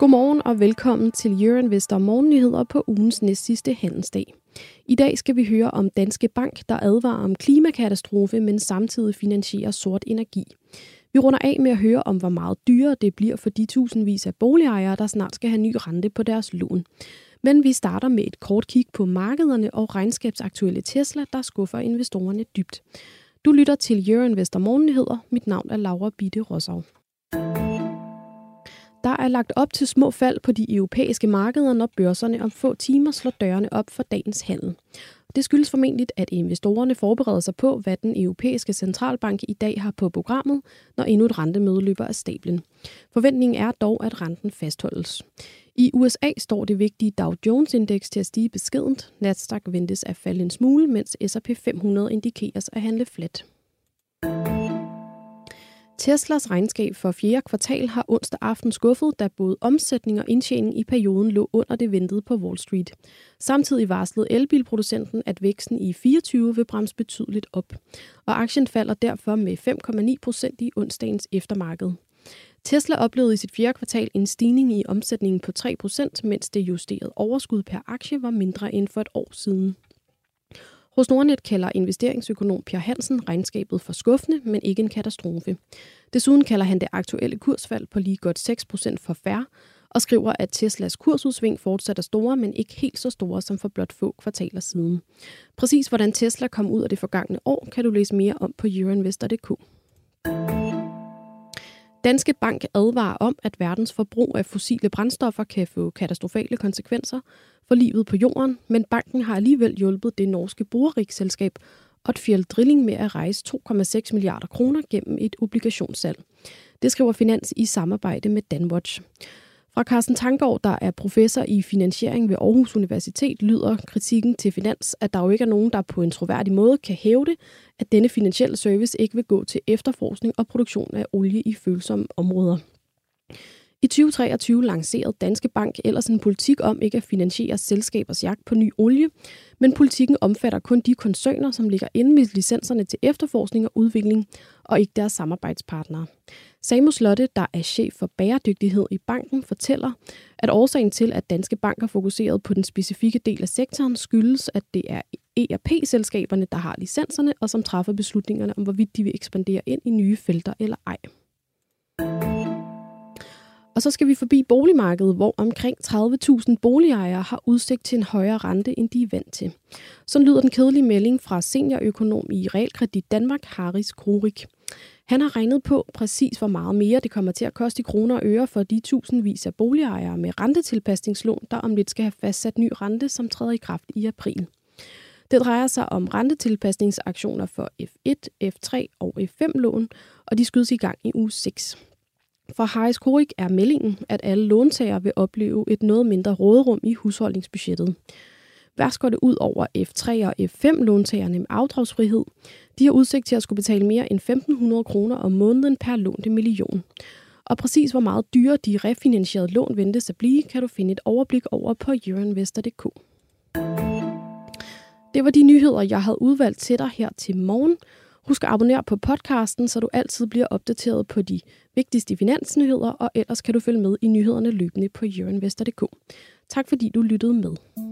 Godmorgen og velkommen til Euroinvestor Morgennyheder på ugens næst sidste handelsdag. I dag skal vi høre om Danske Bank, der advarer om klimakatastrofe, men samtidig finansierer sort energi. Vi runder af med at høre om, hvor meget dyrere det bliver for de tusindvis af boligejere, der snart skal have ny rente på deres lån. Men vi starter med et kort kig på markederne og regnskabsaktuelle Tesla, der skuffer investorerne dybt. Du lytter til Euroinvestor Morgennyheder. Mit navn er Laura Bitte Rosau. Der er lagt op til små fald på de europæiske markeder, når børserne om få timer slår dørene op for dagens handel. Det skyldes formentlig, at investorerne forbereder sig på, hvad den europæiske centralbank i dag har på programmet, når endnu et rentemøde løber af stablen. Forventningen er dog, at renten fastholdes. I USA står det vigtige Dow Jones-indeks til at stige beskedent. Nasdaq ventes at falde en smule, mens S&P 500 indikeres at handle fladt. Teslas regnskab for fjerde kvartal har onsdag aften skuffet, da både omsætning og indtjening i perioden lå under det ventede på Wall Street. Samtidig varslede elbilproducenten, at væksten i 24 vil bremse betydeligt op, og aktien falder derfor med 5,9 procent i onsdagens eftermarked. Tesla oplevede i sit fjerde kvartal en stigning i omsætningen på 3 procent, mens det justerede overskud per aktie var mindre end for et år siden. Hos Nordnet kalder investeringsøkonom Per Hansen regnskabet for skuffende, men ikke en katastrofe. Desuden kalder han det aktuelle kursfald på lige godt 6% for færre, og skriver, at Teslas kursudsving fortsat er store, men ikke helt så store som for blot få kvartaler siden. Præcis hvordan Tesla kom ud af det forgangne år, kan du læse mere om på euroinvestor.dk. Danske Bank advarer om, at verdens forbrug af fossile brændstoffer kan få katastrofale konsekvenser for livet på jorden, men banken har alligevel hjulpet det norske borerigsselskab Otfjell Drilling med at rejse 2,6 milliarder kroner gennem et obligationssalg. Det skriver Finans i samarbejde med Danwatch. Fra Carsten Tanggaard, der er professor i finansiering ved Aarhus Universitet, lyder kritikken til Finans, at der jo ikke er nogen, der på en troværdig måde kan hævde, at denne finansielle service ikke vil gå til efterforskning og produktion af olie i følsomme områder. I 2023 lancerede Danske Bank ellers en politik om ikke at finansiere selskabers jagt på ny olie, men politikken omfatter kun de koncerner, som ligger inde med licenserne til efterforskning og udvikling, og ikke deres samarbejdspartnere. Samus Lotte, der er chef for bæredygtighed i banken, fortæller, at årsagen til, at Danske banker fokuseret på den specifikke del af sektoren, skyldes, at det er ERP-selskaberne, der har licenserne, og som træffer beslutningerne om, hvorvidt de vil ekspandere ind i nye felter eller ej. Og så skal vi forbi boligmarkedet, hvor omkring 30.000 boligejere har udsigt til en højere rente, end de er vant til. Så lyder den kedelige melding fra seniorøkonom i Realkredit Danmark, Haris Krurik. Han har regnet på præcis, hvor meget mere det kommer til at koste i kroner og øre for de tusindvis af boligejere med rentetilpasningslån, der om lidt skal have fastsat ny rente, som træder i kraft i april. Det drejer sig om rentetilpasningsaktioner for F1, F3 og F5-lån, og de skydes i gang i uge 6. For Harris Korik er meldingen, at alle låntagere vil opleve et noget mindre råderum i husholdningsbudgettet. Værst går det ud over F3 og F5-låntagerne med afdragsfrihed. De har udsigt til at skulle betale mere end 1.500 kroner om måneden per lånte million. Og præcis hvor meget dyre de refinansierede lån ventes at blive, kan du finde et overblik over på euroinvestor.dk. Det var de nyheder, jeg havde udvalgt til dig her til morgen. Husk at abonnere på podcasten, så du altid bliver opdateret på de vigtigste finansnyheder, og ellers kan du følge med i nyhederne løbende på euroinvestor.dk. Tak fordi du lyttede med.